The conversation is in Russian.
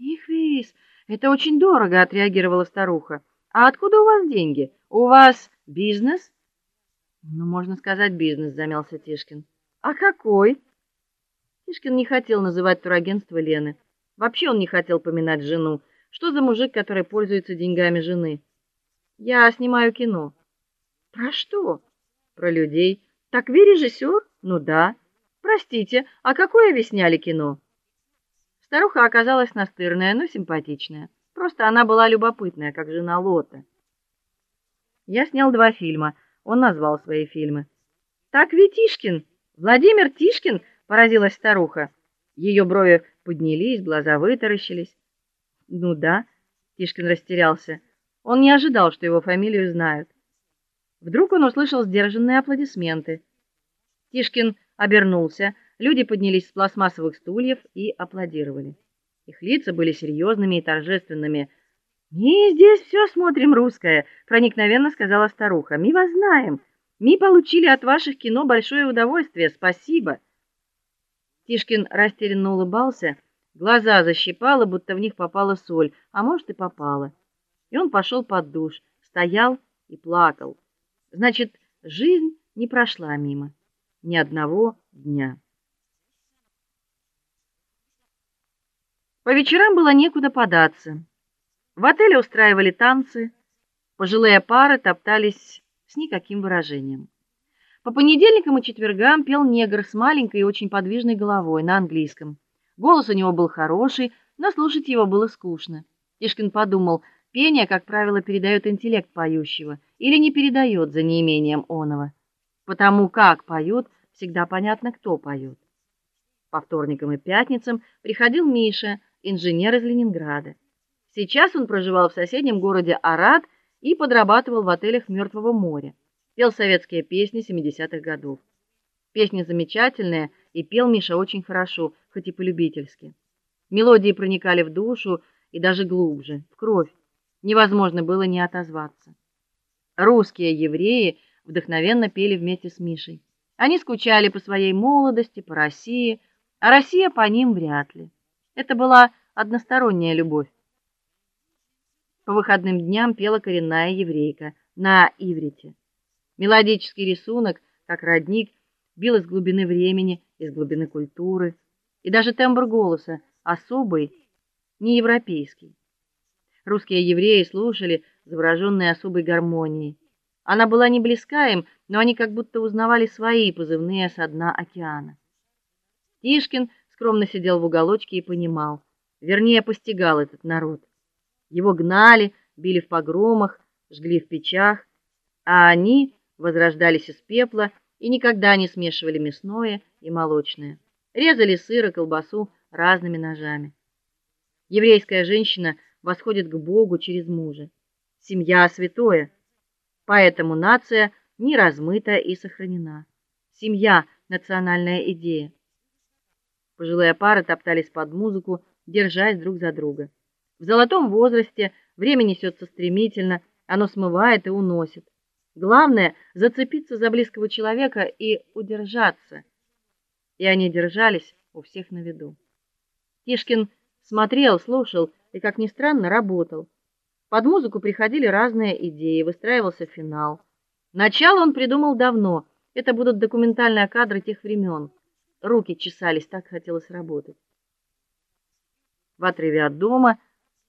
Их вис, это очень дорого, отреагировала старуха. А откуда у вас деньги? У вас бизнес? Ну, можно сказать, бизнес, замялся Тишкин. А какой? Тишкин не хотел называть турагентство Лены. Вообще он не хотел поминать жену. Что за мужик, который пользуется деньгами жены? Я снимаю кино. Про что? Про людей. Так вы режиссер? Ну да. Простите, а какое вы сняли кино? Старуха оказалась настырная, но симпатичная. Просто она была любопытная, как жена Лота. Я снял два фильма. Он назвал свои фильмы. Так ведь Тишкин, Владимир Тишкин, поразилась старуха. Ее брови поднялись, глаза вытаращились. Ну да, Тишкин растерялся. Он не ожидал, что его фамилию знают. Вдруг он услышал сдержанные аплодисменты. Тишкин обернулся, люди поднялись с пластмассовых стульев и аплодировали. Их лица были серьезными и торжественными. "Мы здесь все смотрим русское", проникновенно сказала старуха. "Мы вас знаем. Мы получили от ваших кино большое удовольствие. Спасибо". Тишкин растерянно улыбался, глаза защипало, будто в них попала соль, а может и попала. И он пошел под душ, стоял и плакал. Значит, жизнь не прошла мимо ни одного дня. По вечерам было некуда податься. В отеле устраивали танцы, пожилые пары топтались с никаким выражением. По понедельникам и четвергам пел негр с маленькой и очень подвижной головой на английском. Голос у него был хороший, но слушать его было скучно. Тишкин подумал: пение, как правило, передает интеллект поющего или не передает за неимением оного. Потому как поют, всегда понятно, кто поет. По вторникам и пятницам приходил Миша, инженер из Ленинграда. Сейчас он проживал в соседнем городе Арат и подрабатывал в отелях Мертвого моря. Пел советские песни 70-х годов. Песни замечательные, и пел Миша очень хорошо, хоть и по-любительски. Мелодии проникали в душу и даже глубже, в кровь. Невозможно было не отозваться. Русские евреи вдохновенно пели вместе с Мишей. Они скучали по своей молодости, по России, а Россия по ним вряд ли. Это была односторонняя любовь. По выходным дням пела коренная еврейка на иврите. Мелодический рисунок, как родник, бил из глубины времени, из глубины культуры, и даже тембр голоса особый, не европейский. Русские евреи слушали, завороженные особой гармонией. Она была не близка им, но они как будто узнавали свои позывные со дна океана. Тишкин скромно сидел в уголочке и понимал, вернее, постигал этот народ. Его гнали, били в погромах, жгли в печах, а они возрождались из пепла и никогда не смешивали мясное и молочное. Резали сыр и колбасу разными ножами. Еврейская женщина восходит к Богу через мужа. Семья святое. Поэтому нация не размыта и сохранена. Семья национальная идея. Пожилые пары топтались под музыку, держась друг за друга. В золотом возрасте время несется стремительно, оно смывает и уносит. Главное зацепиться за близкого человека и удержаться. И они держались у всех на виду. Тишкин смотрел, слушал и, как ни странно, работал. Под музыку приходили разные идеи, выстраивался финал. Начало он придумал давно. Это будут документальные кадры тех времен. Руки чесались, так хотелось работать. В отрыве от дома